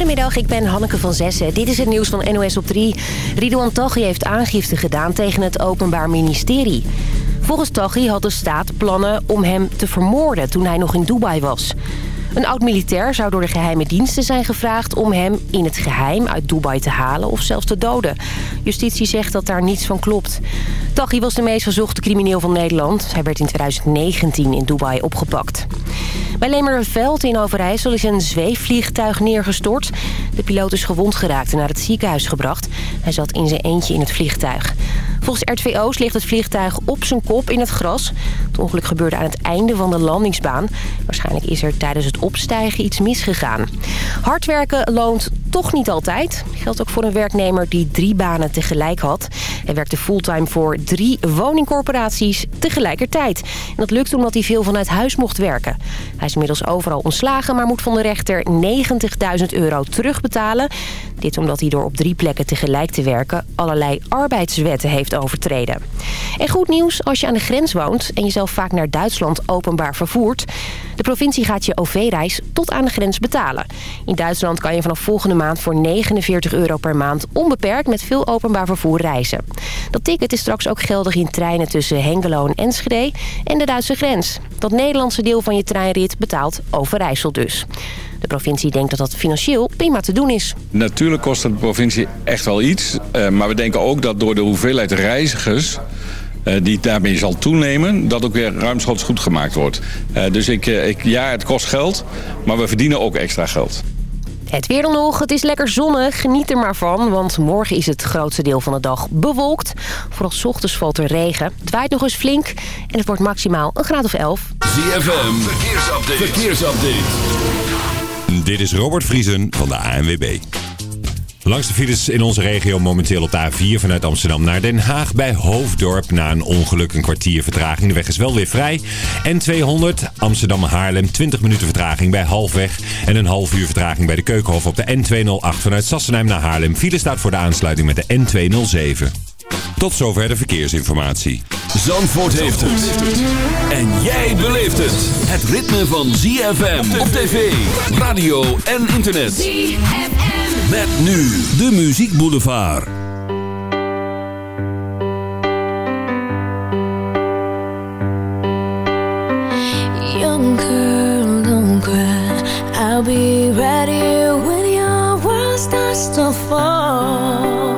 Goedemiddag, ik ben Hanneke van Zessen. Dit is het nieuws van NOS op 3. Ridouan Taghi heeft aangifte gedaan tegen het Openbaar Ministerie. Volgens Taghi had de staat plannen om hem te vermoorden toen hij nog in Dubai was. Een oud-militair zou door de geheime diensten zijn gevraagd om hem in het geheim uit Dubai te halen of zelfs te doden. Justitie zegt dat daar niets van klopt. Taghi was de meest gezochte crimineel van Nederland. Hij werd in 2019 in Dubai opgepakt. Bij Lemerveld in Overijssel is een zweefvliegtuig neergestort. De piloot is gewond geraakt en naar het ziekenhuis gebracht. Hij zat in zijn eentje in het vliegtuig. Volgens RTVO's ligt het vliegtuig op zijn kop in het gras. Het ongeluk gebeurde aan het einde van de landingsbaan. Waarschijnlijk is er tijdens het opstijgen iets misgegaan. Hard werken loont toch niet altijd. Geldt ook voor een werknemer die drie banen tegelijk had. Hij werkte fulltime voor drie woningcorporaties tegelijkertijd. En dat lukt omdat hij veel vanuit huis mocht werken. Hij is inmiddels overal ontslagen, maar moet van de rechter 90.000 euro terugbetalen. Dit omdat hij door op drie plekken tegelijk te werken allerlei arbeidswetten heeft overtreden. En goed nieuws als je aan de grens woont en jezelf vaak naar Duitsland openbaar vervoert. De provincie gaat je OV-reis tot aan de grens betalen. In Duitsland kan je vanaf volgende maand voor 49 euro per maand onbeperkt met veel openbaar vervoer reizen. Dat ticket is straks ook geldig in treinen tussen Hengelo en Enschede en de Duitse grens. Dat Nederlandse deel van je treinrit betaalt Overijssel dus. De provincie denkt dat dat financieel prima te doen is. Natuurlijk kost het de provincie echt wel iets. Uh, maar we denken ook dat door de hoeveelheid reizigers... Uh, die daarmee zal toenemen, dat ook weer ruimschoots goed gemaakt wordt. Uh, dus ik, ik, ja, het kost geld, maar we verdienen ook extra geld. Het weer dan nog. Het is lekker zonnig. Geniet er maar van. Want morgen is het grootste deel van de dag bewolkt. Vooral s ochtends valt er regen. Het waait nog eens flink. En het wordt maximaal een graad of 11. ZFM. Verkeersupdate. Verkeersupdate. Dit is Robert Vriesen van de ANWB. Langs de files in onze regio momenteel op de A4 vanuit Amsterdam naar Den Haag bij Hoofddorp. Na een ongeluk een kwartier vertraging. De weg is wel weer vrij. N200 Amsterdam-Haarlem 20 minuten vertraging bij Halfweg. En een half uur vertraging bij de Keukenhof op de N208 vanuit Sassenheim naar Haarlem. File staat voor de aansluiting met de N207. Tot zover de verkeersinformatie. Zandvoort heeft het. En jij beleeft het. Het ritme van ZFM op tv, radio en internet. ZFM. Met nu de Muziek Boulevard. Young girl, don't cry. I'll be here when your world starts to fall.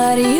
not you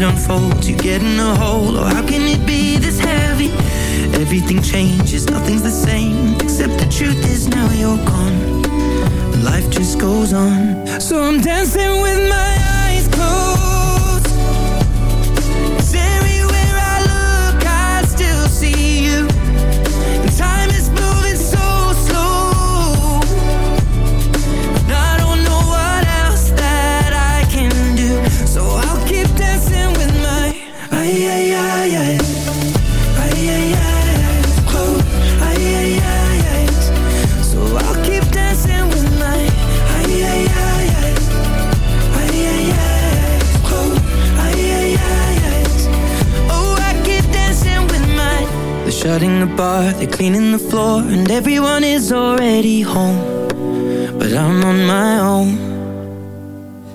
it unfolds you get in a hole. Oh, how can it be this heavy? Everything changes, nothing's the same Except the truth is now you're gone. Life just goes on. So I'm dancing with my cleaning the floor And everyone is already home. But I'm on my own.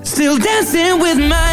Still dancing with my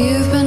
You've been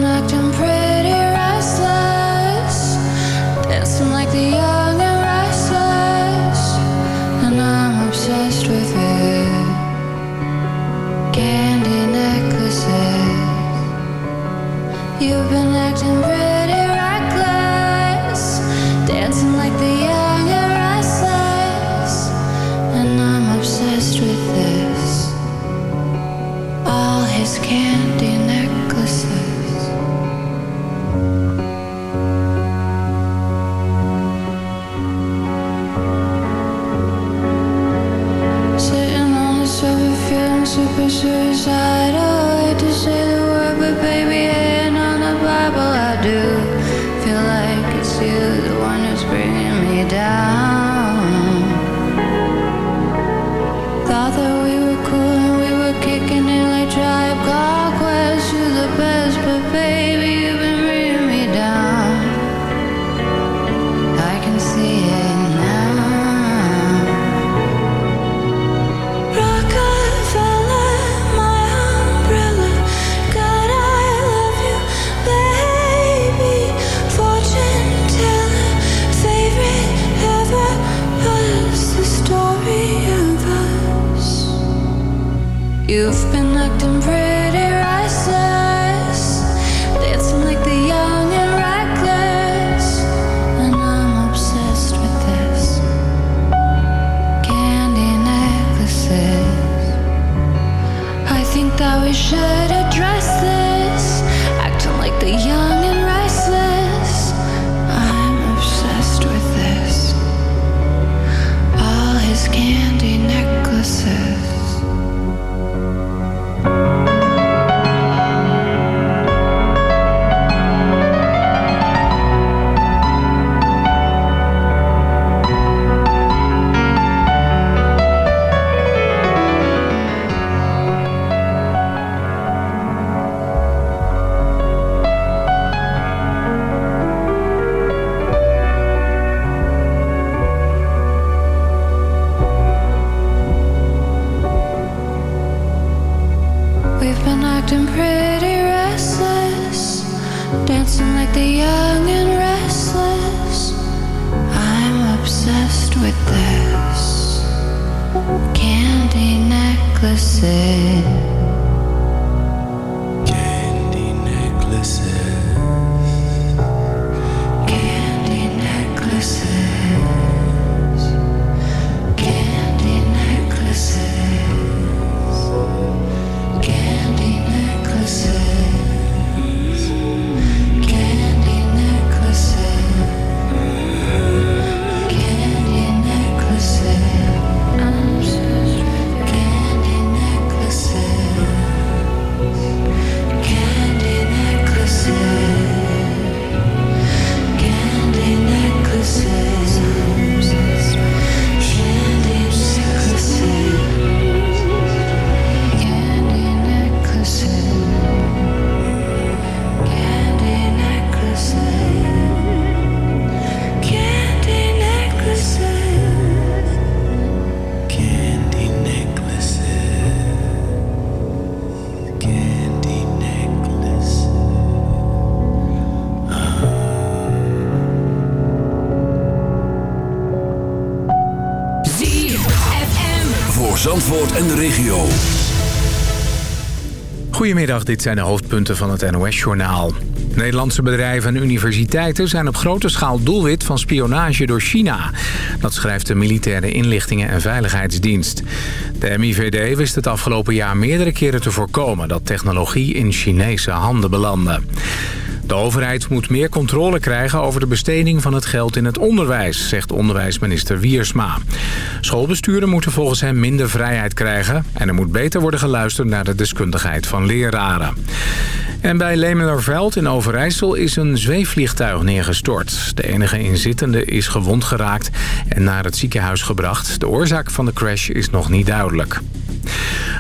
regio. Goedemiddag, dit zijn de hoofdpunten van het NOS-journaal. Nederlandse bedrijven en universiteiten zijn op grote schaal doelwit van spionage door China. Dat schrijft de Militaire Inlichtingen en Veiligheidsdienst. De MIVD wist het afgelopen jaar meerdere keren te voorkomen dat technologie in Chinese handen belandde. De overheid moet meer controle krijgen over de besteding van het geld in het onderwijs, zegt onderwijsminister Wiersma. Schoolbesturen moeten volgens hem minder vrijheid krijgen en er moet beter worden geluisterd naar de deskundigheid van leraren. En bij Lemelerveld in Overijssel is een zweefvliegtuig neergestort. De enige inzittende is gewond geraakt en naar het ziekenhuis gebracht. De oorzaak van de crash is nog niet duidelijk.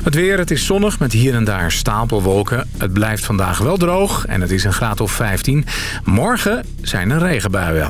Het weer, het is zonnig met hier en daar stapelwolken. Het blijft vandaag wel droog en het is een graad of 15. Morgen zijn er regenbuien.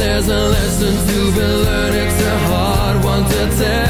there's a lesson to be learned, it's a hard one to take.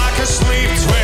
like a sleep.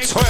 Sleep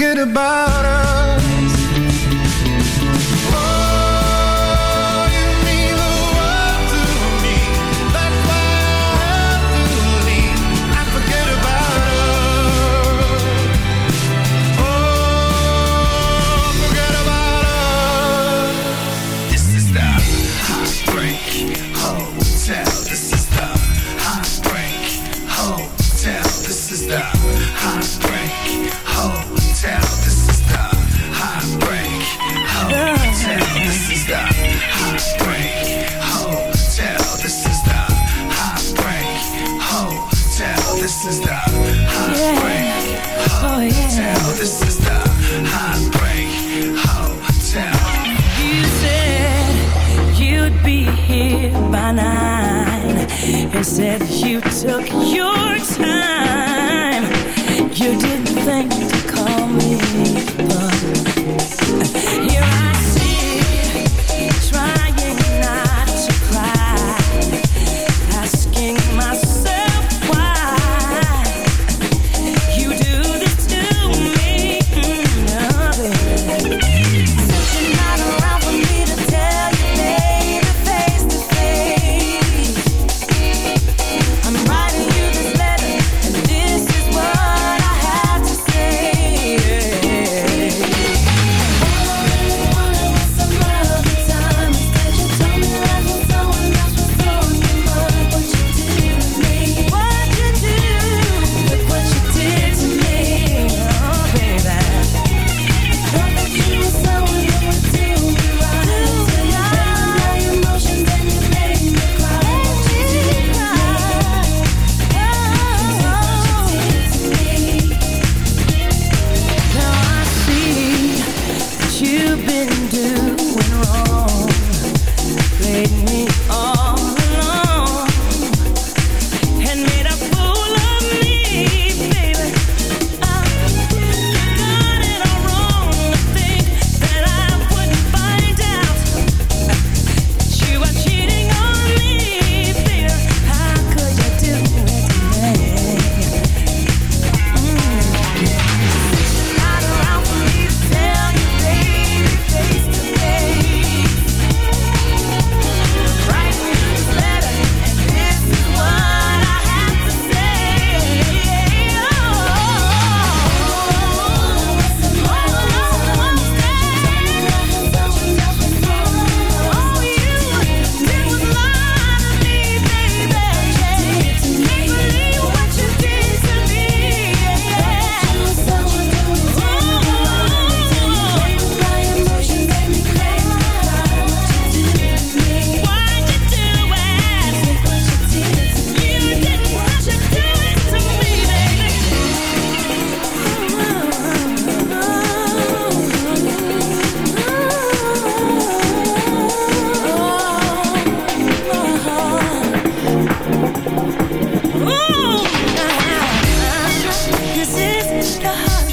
forget about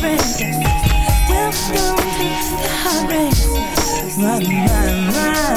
friends. We'll go fix the heartbreaks. My, my, my.